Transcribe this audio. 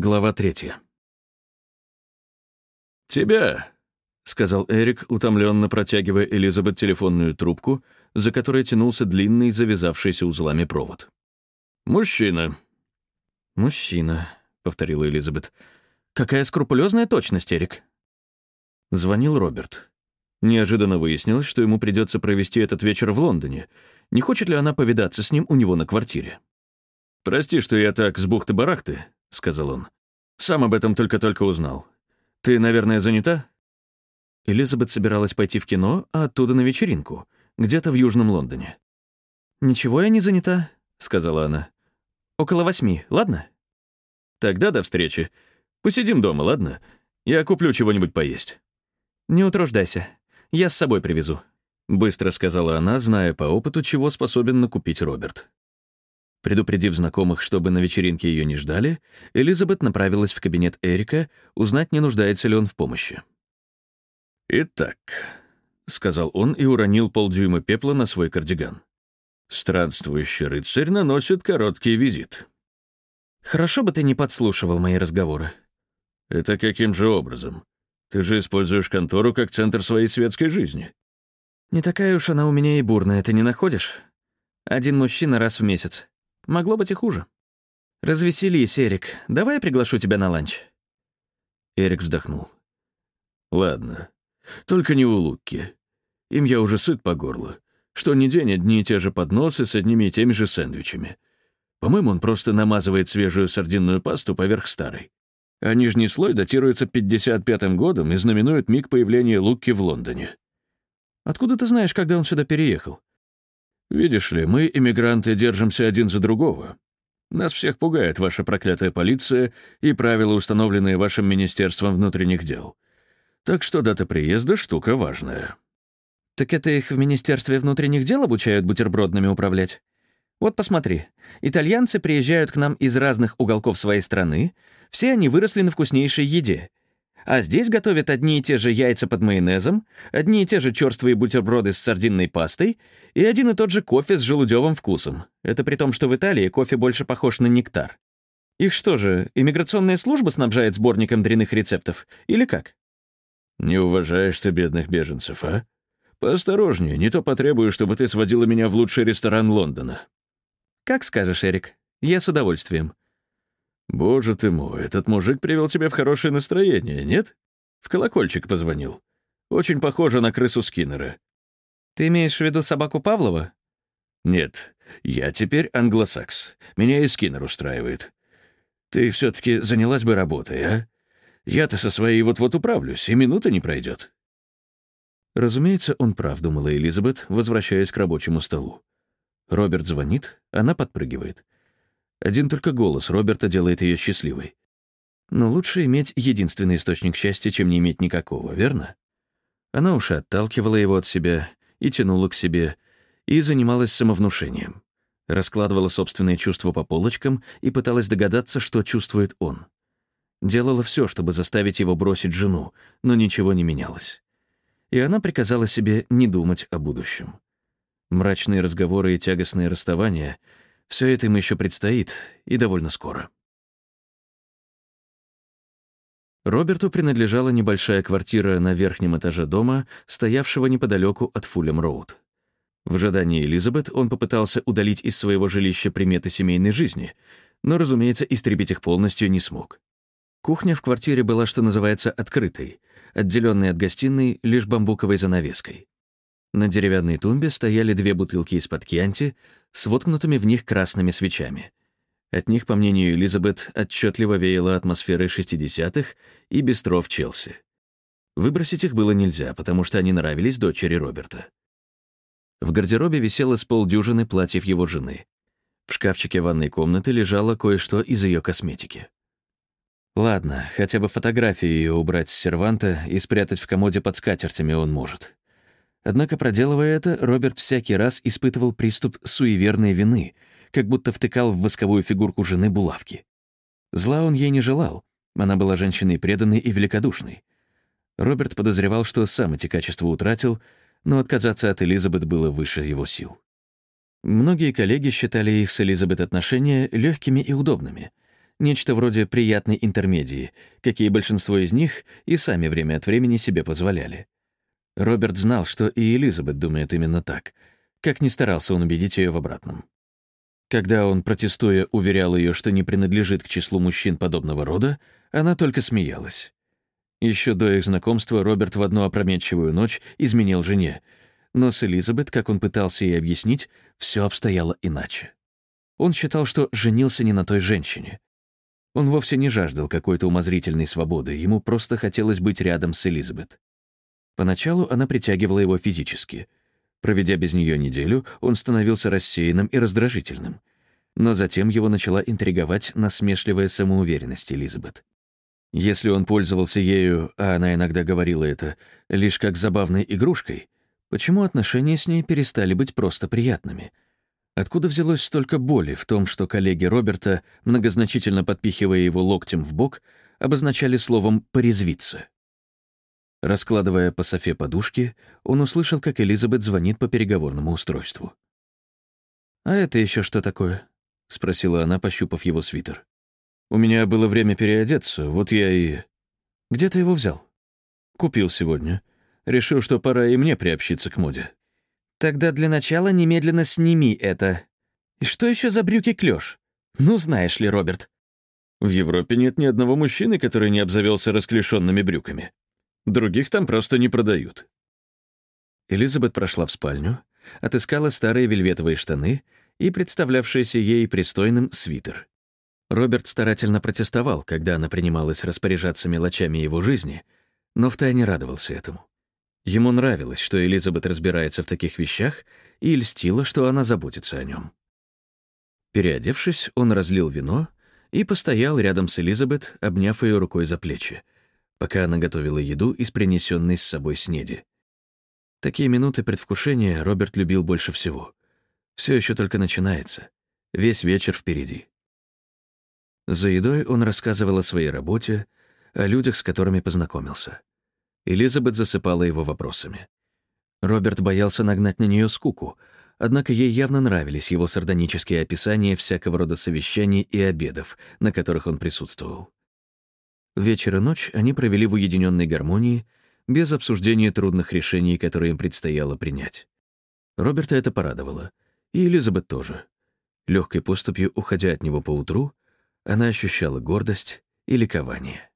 Глава третья. «Тебя», — сказал Эрик, утомленно протягивая Элизабет телефонную трубку, за которой тянулся длинный, завязавшийся узлами провод. «Мужчина». «Мужчина», — повторила Элизабет. «Какая скрупулезная точность, Эрик». Звонил Роберт. Неожиданно выяснилось, что ему придется провести этот вечер в Лондоне. Не хочет ли она повидаться с ним у него на квартире? «Прости, что я так с бухты-барахты», — сказал он. «Сам об этом только-только узнал. Ты, наверное, занята?» Элизабет собиралась пойти в кино, а оттуда на вечеринку, где-то в Южном Лондоне. «Ничего я не занята», — сказала она. «Около восьми, ладно?» «Тогда до встречи. Посидим дома, ладно? Я куплю чего-нибудь поесть». «Не утруждайся. Я с собой привезу», — быстро сказала она, зная по опыту, чего способен накупить Роберт. Предупредив знакомых, чтобы на вечеринке ее не ждали, Элизабет направилась в кабинет Эрика, узнать, не нуждается ли он в помощи. «Итак», — сказал он и уронил полдюйма пепла на свой кардиган. «Странствующий рыцарь наносит короткий визит». «Хорошо бы ты не подслушивал мои разговоры». «Это каким же образом? Ты же используешь контору как центр своей светской жизни». «Не такая уж она у меня и бурная, ты не находишь? Один мужчина раз в месяц. Могло быть и хуже. Развеселись, Эрик. Давай я приглашу тебя на ланч. Эрик вздохнул. Ладно. Только не у Лукки. Им я уже сыт по горло. Что ни день одни и те же подносы с одними и теми же сэндвичами. По-моему, он просто намазывает свежую сардинную пасту поверх старой. А нижний слой датируется 55-м годом и знаменует миг появления Лукки в Лондоне. Откуда ты знаешь, когда он сюда переехал? Видишь ли, мы, иммигранты, держимся один за другого. Нас всех пугает ваша проклятая полиция и правила, установленные вашим Министерством внутренних дел. Так что дата приезда — штука важная». «Так это их в Министерстве внутренних дел обучают бутербродными управлять? Вот посмотри, итальянцы приезжают к нам из разных уголков своей страны, все они выросли на вкуснейшей еде, а здесь готовят одни и те же яйца под майонезом, одни и те же черствые бутерброды с сардинной пастой и один и тот же кофе с желудевым вкусом. Это при том, что в Италии кофе больше похож на нектар. Их что же, иммиграционная служба снабжает сборником дрянных рецептов? Или как? Не уважаешь ты бедных беженцев, а? Поосторожнее, не то потребую, чтобы ты сводила меня в лучший ресторан Лондона. Как скажешь, Эрик. Я с удовольствием. «Боже ты мой, этот мужик привел тебя в хорошее настроение, нет? В колокольчик позвонил. Очень похоже на крысу Скиннера». «Ты имеешь в виду собаку Павлова?» «Нет, я теперь англосакс. Меня и Скиннер устраивает. Ты все-таки занялась бы работой, а? Я-то со своей вот-вот управлюсь, и минуты не пройдет». Разумеется, он прав, думала Элизабет, возвращаясь к рабочему столу. Роберт звонит, она подпрыгивает — один только голос Роберта делает ее счастливой. Но лучше иметь единственный источник счастья, чем не иметь никакого, верно? Она уж отталкивала его от себя и тянула к себе, и занималась самовнушением. Раскладывала собственные чувства по полочкам и пыталась догадаться, что чувствует он. Делала все, чтобы заставить его бросить жену, но ничего не менялось. И она приказала себе не думать о будущем. Мрачные разговоры и тягостные расставания — все это им еще предстоит, и довольно скоро. Роберту принадлежала небольшая квартира на верхнем этаже дома, стоявшего неподалеку от Фулем-Роуд. В ожидании Элизабет он попытался удалить из своего жилища приметы семейной жизни, но, разумеется, истребить их полностью не смог. Кухня в квартире была, что называется, открытой, отделенной от гостиной лишь бамбуковой занавеской. На деревянной тумбе стояли две бутылки из-под кьянти с воткнутыми в них красными свечами. От них, по мнению Элизабет, отчетливо веяло атмосферой 60-х и в Челси. Выбросить их было нельзя, потому что они нравились дочери Роберта. В гардеробе висело с полдюжины платьев его жены. В шкафчике ванной комнаты лежало кое-что из ее косметики. Ладно, хотя бы фотографии ее убрать с серванта и спрятать в комоде под скатертями он может. Однако, проделывая это, Роберт всякий раз испытывал приступ суеверной вины, как будто втыкал в восковую фигурку жены булавки. Зла он ей не желал, она была женщиной преданной и великодушной. Роберт подозревал, что сам эти качества утратил, но отказаться от Элизабет было выше его сил. Многие коллеги считали их с Элизабет отношения легкими и удобными. нечто вроде приятной интермедии, какие большинство из них и сами время от времени себе позволяли. Роберт знал, что и Элизабет думает именно так, как ни старался он убедить ее в обратном. Когда он, протестуя, уверял ее, что не принадлежит к числу мужчин подобного рода, она только смеялась. Еще до их знакомства Роберт в одну опрометчивую ночь изменил жене, но с Элизабет, как он пытался ей объяснить, все обстояло иначе. Он считал, что женился не на той женщине. Он вовсе не жаждал какой-то умозрительной свободы, ему просто хотелось быть рядом с Элизабет. Поначалу она притягивала его физически. Проведя без нее неделю, он становился рассеянным и раздражительным. Но затем его начала интриговать насмешливая самоуверенность Элизабет. Если он пользовался ею, а она иногда говорила это, лишь как забавной игрушкой, почему отношения с ней перестали быть просто приятными? Откуда взялось столько боли в том, что коллеги Роберта, многозначительно подпихивая его локтем в бок, обозначали словом «порезвиться»? Раскладывая по софе подушки, он услышал, как Элизабет звонит по переговорному устройству. «А это еще что такое?» — спросила она, пощупав его свитер. У меня было время переодеться, вот я и... Где ты его взял? Купил сегодня. Решил, что пора и мне приобщиться к моде. Тогда для начала немедленно сними это. И что еще за брюки клеш? Ну, знаешь ли, Роберт. В Европе нет ни одного мужчины, который не обзавелся расклешенными брюками. Других там просто не продают. Элизабет прошла в спальню, отыскала старые вельветовые штаны и представлявшийся ей пристойным свитер. Роберт старательно протестовал, когда она принималась распоряжаться мелочами его жизни, но втайне радовался этому. Ему нравилось, что Элизабет разбирается в таких вещах, и льстило, что она заботится о нем. Переодевшись, он разлил вино и постоял рядом с Элизабет, обняв ее рукой за плечи, пока она готовила еду из принесенной с собой снеди. Такие минуты предвкушения Роберт любил больше всего. Все еще только начинается. Весь вечер впереди. За едой он рассказывал о своей работе, о людях, с которыми познакомился. Элизабет засыпала его вопросами. Роберт боялся нагнать на нее скуку, однако ей явно нравились его сардонические описания всякого рода совещаний и обедов, на которых он присутствовал. Вечер и ночь они провели в уединенной гармонии, без обсуждения трудных решений, которые им предстояло принять. Роберта это порадовало, и Элизабет тоже. Легкой поступью, уходя от него поутру, она ощущала гордость и ликование.